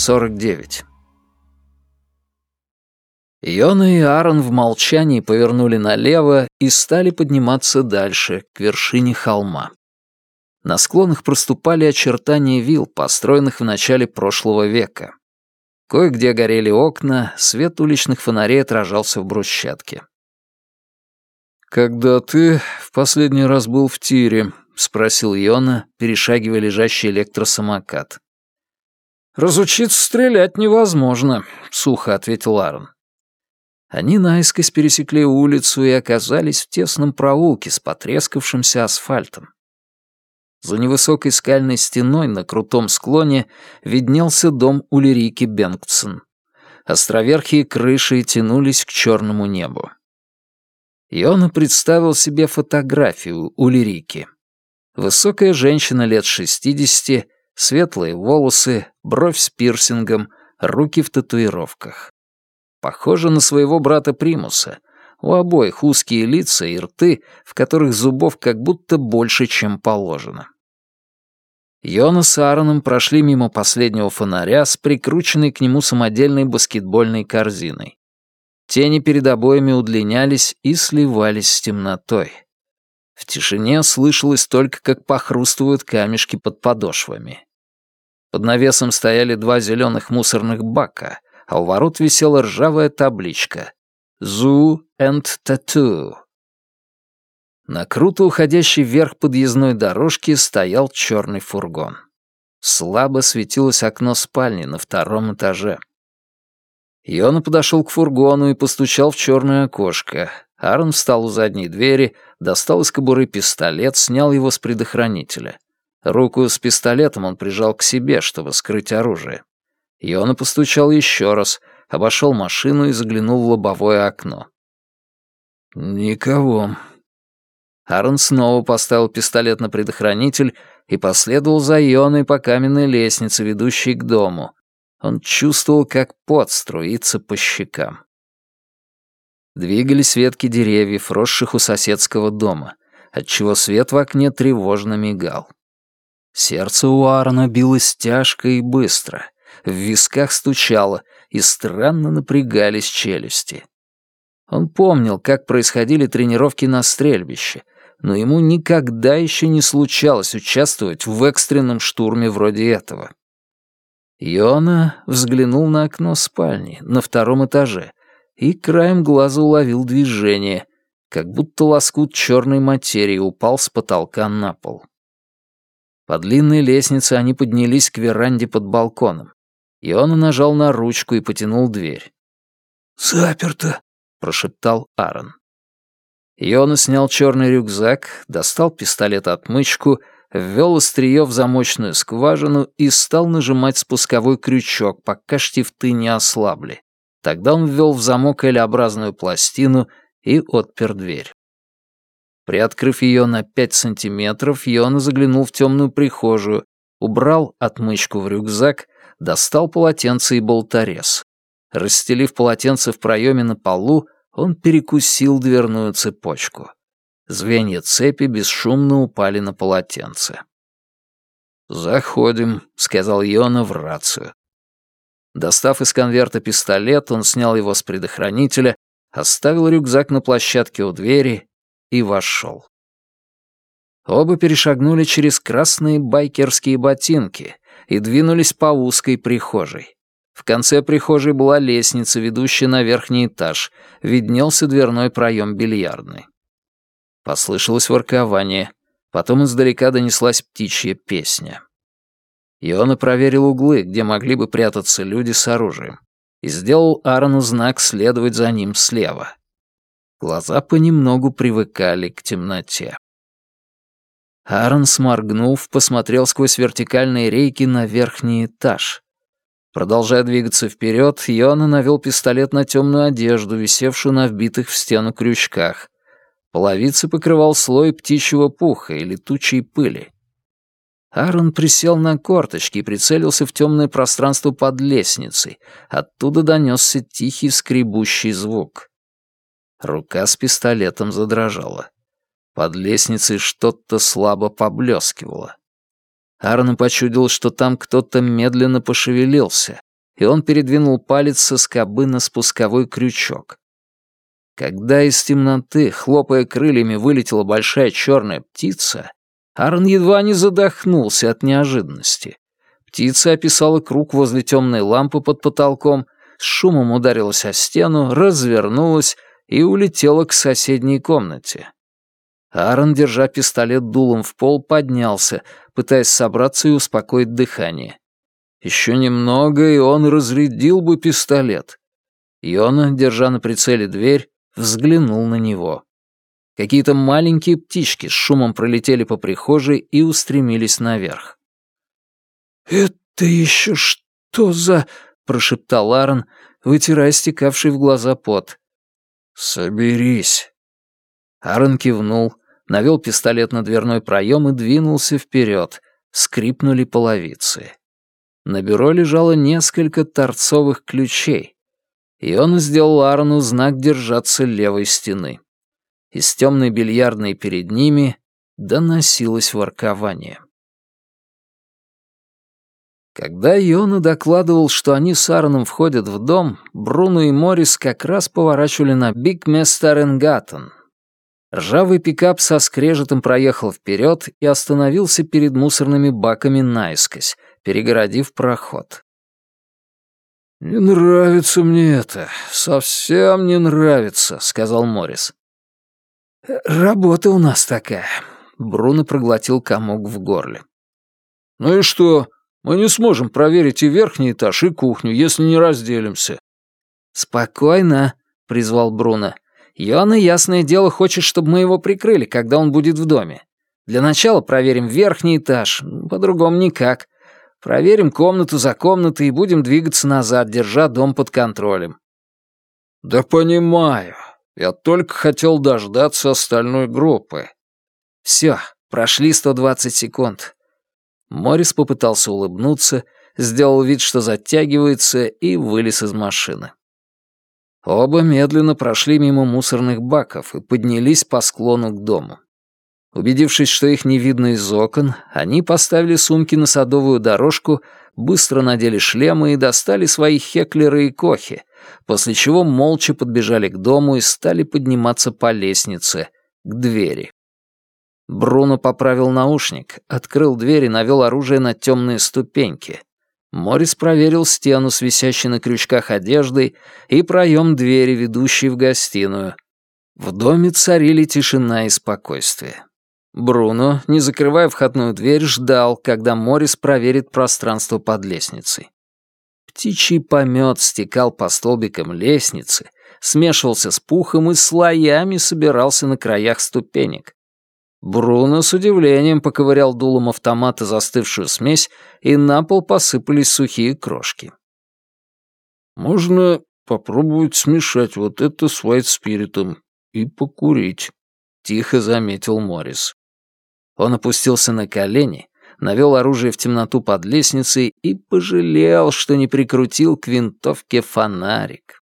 49. Йона и Аарон в молчании повернули налево и стали подниматься дальше, к вершине холма. На склонах проступали очертания вилл, построенных в начале прошлого века. Кое-где горели окна, свет уличных фонарей отражался в брусчатке. «Когда ты в последний раз был в тире?» — спросил Йона, перешагивая лежащий электросамокат. «Разучиться стрелять невозможно», — сухо ответил Аарон. Они наискось пересекли улицу и оказались в тесном проулке с потрескавшимся асфальтом. За невысокой скальной стеной на крутом склоне виднелся дом Улерики Бенгтсон. Островерхие крыши тянулись к черному небу. Йона представил себе фотографию Улерики. Высокая женщина лет шестидесяти, светлые волосы, бровь с пирсингом, руки в татуировках. Похожа на своего брата Примуса. У обоих узкие лица и рты, в которых зубов как будто больше, чем положено. Йона с Аароном прошли мимо последнего фонаря с прикрученной к нему самодельной баскетбольной корзиной. Тени перед обоями удлинялись и сливались с темнотой. В тишине слышалось только, как похрустывают камешки под подошвами. Под навесом стояли два зеленых мусорных бака, а у ворот висела ржавая табличка «Zoo and Tattoo». На круто уходящей вверх подъездной дорожке стоял черный фургон. Слабо светилось окно спальни на втором этаже. Йона подошел к фургону и постучал в черное окошко. Аарон встал у задней двери, достал из кобуры пистолет, снял его с предохранителя. Руку с пистолетом он прижал к себе, чтобы скрыть оружие. Йона постучал еще раз, обошел машину и заглянул в лобовое окно. «Никого». Аарон снова поставил пистолет на предохранитель и последовал за Йоной по каменной лестнице, ведущей к дому. Он чувствовал, как пот струится по щекам. Двигались ветки деревьев, росших у соседского дома, отчего свет в окне тревожно мигал. Сердце у Аарона билось тяжко и быстро — в висках стучало, и странно напрягались челюсти. Он помнил, как происходили тренировки на стрельбище, но ему никогда еще не случалось участвовать в экстренном штурме вроде этого. Йона взглянул на окно спальни на втором этаже и краем глаза уловил движение, как будто лоскут черной материи упал с потолка на пол. По длинной лестнице они поднялись к веранде под балконом. Иона нажал на ручку и потянул дверь. «Заперто», — прошептал Аарон. Иона снял черный рюкзак, достал пистолет-отмычку, ввел острие в замочную скважину и стал нажимать спусковой крючок, пока штифты не ослабли. Тогда он ввел в замок L-образную пластину и отпер дверь. Приоткрыв ее на пять сантиметров, Йона заглянул в темную прихожую, убрал отмычку в рюкзак достал полотенце и болторез. Расстелив полотенце в проеме на полу, он перекусил дверную цепочку. Звенья цепи бесшумно упали на полотенце. «Заходим», — сказал Йона в рацию. Достав из конверта пистолет, он снял его с предохранителя, оставил рюкзак на площадке у двери и вошел. Оба перешагнули через красные байкерские ботинки, и двинулись по узкой прихожей. В конце прихожей была лестница, ведущая на верхний этаж, виднелся дверной проем бильярдной. Послышалось воркование, потом издалека донеслась птичья песня. Иона проверил углы, где могли бы прятаться люди с оружием, и сделал Аарону знак следовать за ним слева. Глаза понемногу привыкали к темноте. Аарон, сморгнув, посмотрел сквозь вертикальные рейки на верхний этаж. Продолжая двигаться вперед, Йона навел пистолет на темную одежду, висевшую на вбитых в стену крючках. Половицы покрывал слой птичьего пуха и летучей пыли. Аарон присел на корточки и прицелился в темное пространство под лестницей. Оттуда донесся тихий скребущий звук. Рука с пистолетом задрожала. Под лестницей что-то слабо поблескивало. Аарон почудил, что там кто-то медленно пошевелился, и он передвинул палец со скобы на спусковой крючок. Когда из темноты, хлопая крыльями, вылетела большая черная птица, Аарон едва не задохнулся от неожиданности. Птица описала круг возле темной лампы под потолком, с шумом ударилась о стену, развернулась и улетела к соседней комнате. Аарон, держа пистолет дулом в пол, поднялся, пытаясь собраться и успокоить дыхание. Еще немного, и он разрядил бы пистолет. Йона, держа на прицеле дверь, взглянул на него. Какие-то маленькие птички с шумом пролетели по прихожей и устремились наверх. «Это еще что за...» — прошептал Аарон, вытирая стекавший в глаза пот. «Соберись». Аарон кивнул, навел пистолет на дверной проем и двинулся вперед. Скрипнули половицы. На бюро лежало несколько торцовых ключей, и он сделал Аарону знак держаться левой стены. Из темной бильярдной перед ними доносилось воркование. Когда Йона докладывал, что они с Аароном входят в дом, Бруно и Моррис как раз поворачивали на Биг Местаренгаттен. Ржавый пикап со скрежетом проехал вперед и остановился перед мусорными баками наискось, перегородив проход. «Не нравится мне это, совсем не нравится», — сказал Моррис. «Работа у нас такая», — Бруно проглотил комок в горле. «Ну и что? Мы не сможем проверить и верхний этаж, и кухню, если не разделимся». «Спокойно», — призвал Бруно. «Йона, ясное дело, хочет, чтобы мы его прикрыли, когда он будет в доме. Для начала проверим верхний этаж, по-другому никак. Проверим комнату за комнатой и будем двигаться назад, держа дом под контролем». «Да понимаю. Я только хотел дождаться остальной группы». «Все, прошли 120 секунд». Морис попытался улыбнуться, сделал вид, что затягивается, и вылез из машины. Оба медленно прошли мимо мусорных баков и поднялись по склону к дому. Убедившись, что их не видно из окон, они поставили сумки на садовую дорожку, быстро надели шлемы и достали свои хеклеры и кохи, после чего молча подбежали к дому и стали подниматься по лестнице, к двери. Бруно поправил наушник, открыл дверь и навел оружие на темные ступеньки. Морис проверил стену с висящей на крючках одеждой и проем двери, ведущей в гостиную. В доме царили тишина и спокойствие. Бруно, не закрывая входную дверь, ждал, когда Морис проверит пространство под лестницей. Птичий помет стекал по столбикам лестницы, смешивался с пухом и слоями собирался на краях ступенек. Бруно с удивлением поковырял дулом автомата застывшую смесь, и на пол посыпались сухие крошки. «Можно попробовать смешать вот это с вайт-спиритом и покурить», — тихо заметил Моррис. Он опустился на колени, навел оружие в темноту под лестницей и пожалел, что не прикрутил к винтовке фонарик.